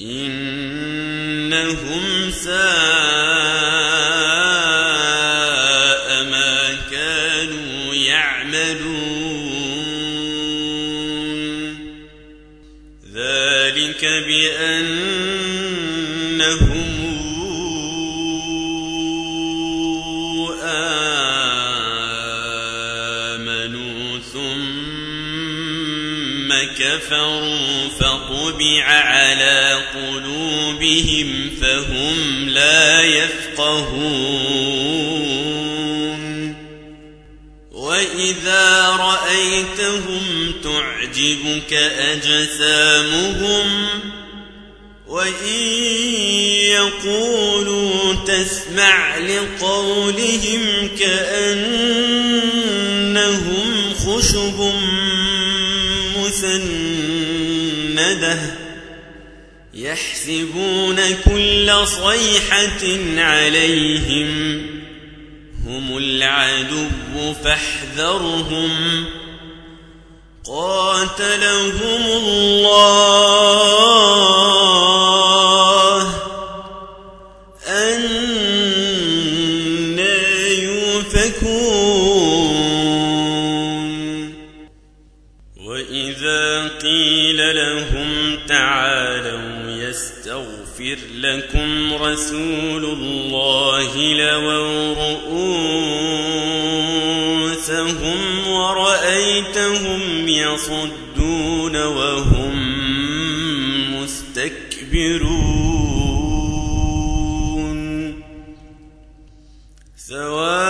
إنهم ساء ما كانوا يعملون. ذلك بأنهم آمنوا ثم كفروا فطبع على قلوبهم فهم لا يفقهون وإذا رأيتهم تعجبك أجسامهم وإن يقولوا تسمع لقولهم كأنهم خشب يحسبون كل صيحة عليهم هم العدو فاحذرهم قاتلهم الله أنا يؤفكون وإذا قيل لهم تعالوا يستغفر لكم رسول الله لووا رؤوسهم ورأيتهم يصدون وهم مستكبرون. سواء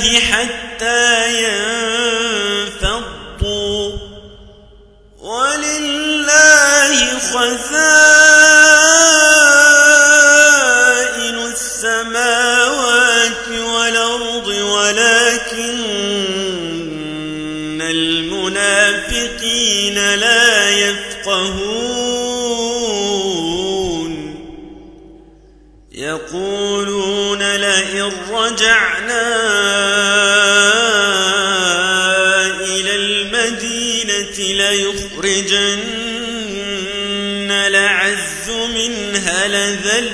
الله حتى ينفضوا. ولله خزائن السماوات والأرض ولكن المنافقين لا يفقهون. يقولون لئن رجعنا ليخرجن الأعز منها لذل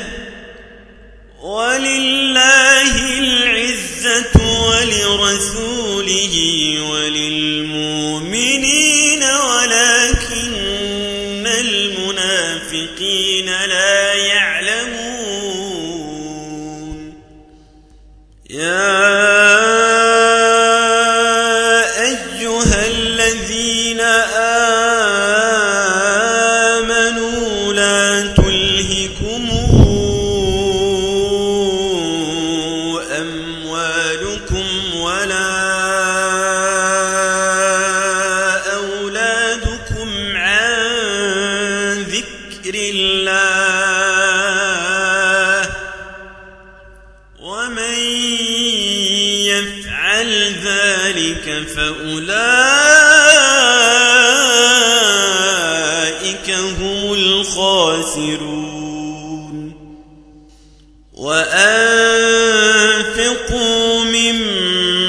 ولله العزة ولرسوله وللمؤمنين ولكن المنافقين لا يعلمون. يا ذكر الله ومن يفعل ذلك فأولئك هم الخاسرون. وأنفقوا مما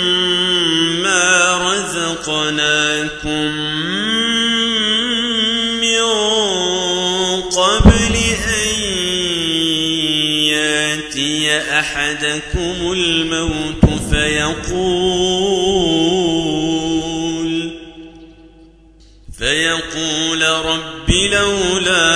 رزقناكم أحدكم الموت فيقول فيقول رب لولا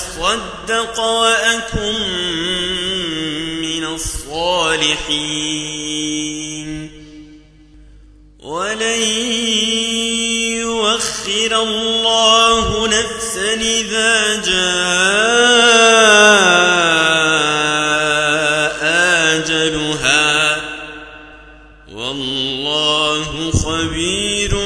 فأصدق وأكن من الصالحين ولن يوخر الله نفسا إذا جاء آجلها والله خبير